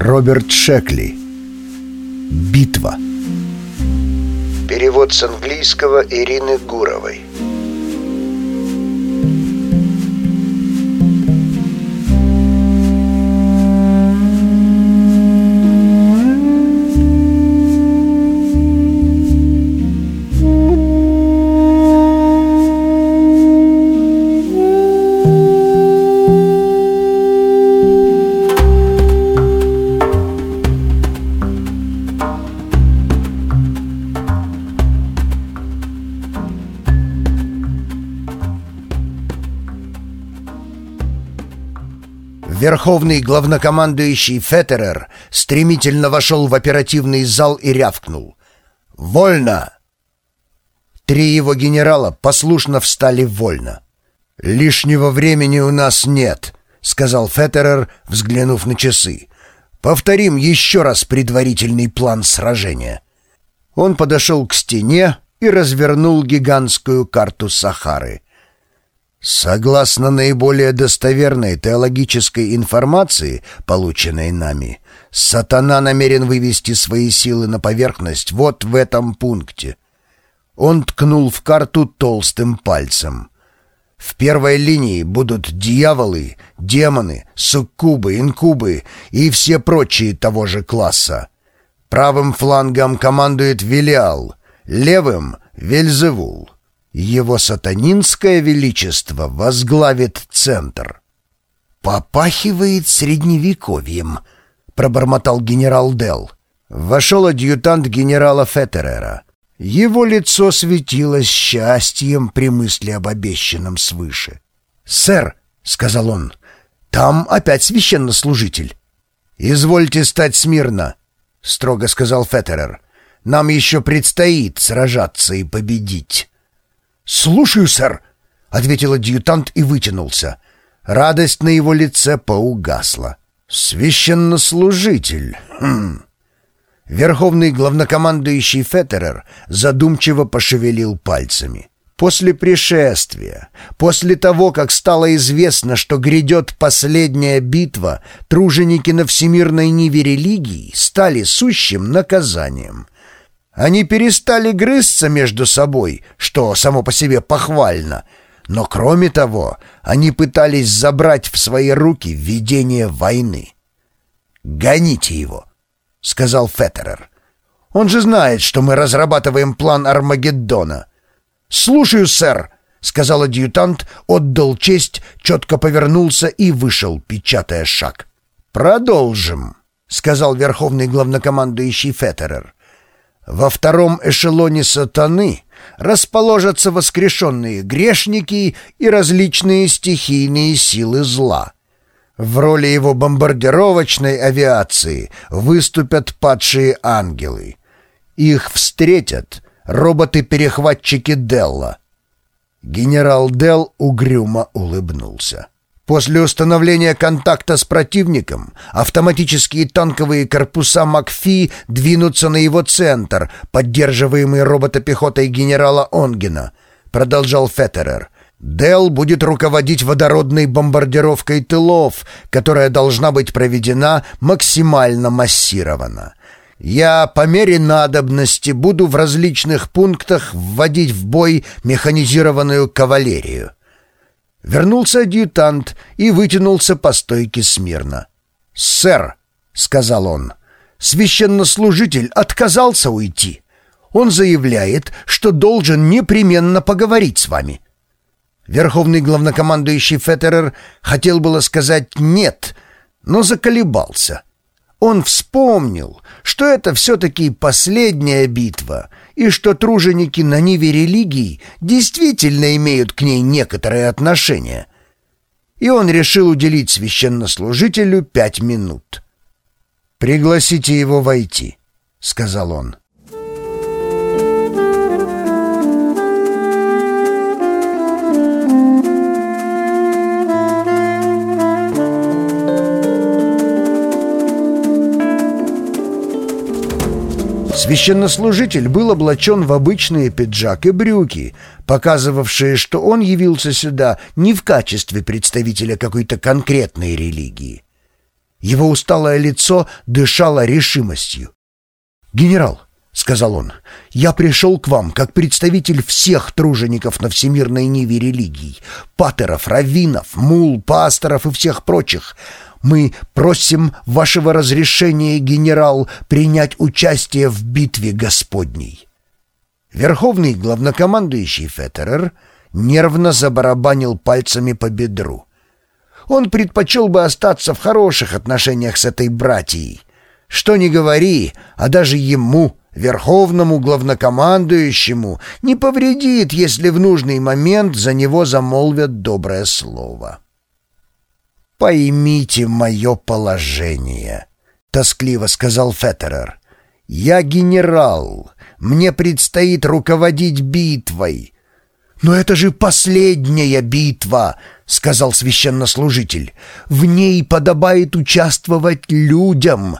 Роберт Шекли. Битва. Перевод с английского Ирины Гуровой Верховный главнокомандующий Феттерер стремительно вошел в оперативный зал и рявкнул. «Вольно!» Три его генерала послушно встали вольно. «Лишнего времени у нас нет», — сказал Феттерер, взглянув на часы. «Повторим еще раз предварительный план сражения». Он подошел к стене и развернул гигантскую карту Сахары — Согласно наиболее достоверной теологической информации, полученной нами, сатана намерен вывести свои силы на поверхность вот в этом пункте. Он ткнул в карту толстым пальцем. В первой линии будут дьяволы, демоны, суккубы, инкубы и все прочие того же класса. Правым флангом командует Велиал, левым — Вельзевул. Его сатанинское величество возглавит центр. «Попахивает средневековьем», — пробормотал генерал Дел. Вошел адъютант генерала Феттерера. Его лицо светилось счастьем при мысли об обещанном свыше. «Сэр», — сказал он, — «там опять священнослужитель». «Извольте стать смирно», — строго сказал Феттерер. «Нам еще предстоит сражаться и победить». «Слушаю, сэр», — ответил адъютант и вытянулся. Радость на его лице поугасла. «Священнослужитель. Хм». Верховный главнокомандующий Феттерер задумчиво пошевелил пальцами. После пришествия, после того, как стало известно, что грядет последняя битва, труженики на всемирной ниве религии стали сущим наказанием. Они перестали грызться между собой, что само по себе похвально. Но кроме того, они пытались забрать в свои руки ведение войны. «Гоните его», — сказал Феттерер. «Он же знает, что мы разрабатываем план Армагеддона». «Слушаю, сэр», — сказал адъютант, отдал честь, четко повернулся и вышел, печатая шаг. «Продолжим», — сказал верховный главнокомандующий Феттерер. Во втором эшелоне сатаны расположатся воскрешенные грешники и различные стихийные силы зла. В роли его бомбардировочной авиации выступят падшие ангелы. Их встретят роботы-перехватчики Делла. Генерал Делл угрюмо улыбнулся. После установления контакта с противником автоматические танковые корпуса МакФи двинутся на его центр, поддерживаемый роботопехотой генерала Онгена, продолжал Феттерер. Дел будет руководить водородной бомбардировкой тылов, которая должна быть проведена максимально массированно. Я по мере надобности буду в различных пунктах вводить в бой механизированную кавалерию. Вернулся адъютант и вытянулся по стойке смирно. «Сэр», — сказал он, — «священнослужитель отказался уйти. Он заявляет, что должен непременно поговорить с вами». Верховный главнокомандующий Феттерер хотел было сказать «нет», но заколебался — он вспомнил, что это все-таки последняя битва, и что труженики на ниве религии действительно имеют к ней некоторое отношение. И он решил уделить священнослужителю пять минут. «Пригласите его войти», — сказал он. Священнослужитель был облачен в обычные пиджак и брюки, показывавшие, что он явился сюда не в качестве представителя какой-то конкретной религии. Его усталое лицо дышало решимостью. «Генерал», — сказал он, — «я пришел к вам как представитель всех тружеников на всемирной ниве религий, патеров, раввинов, мул, пасторов и всех прочих. Мы просим вашего разрешения, генерал, принять участие в битве Господней». Верховный главнокомандующий Феттерер нервно забарабанил пальцами по бедру. Он предпочел бы остаться в хороших отношениях с этой братьей. Что ни говори, а даже ему, верховному главнокомандующему, не повредит, если в нужный момент за него замолвят доброе слово. «Поймите мое положение», — тоскливо сказал Феттерер. «Я генерал, мне предстоит руководить битвой». «Но это же последняя битва!» — сказал священнослужитель. «В ней подобает участвовать людям!»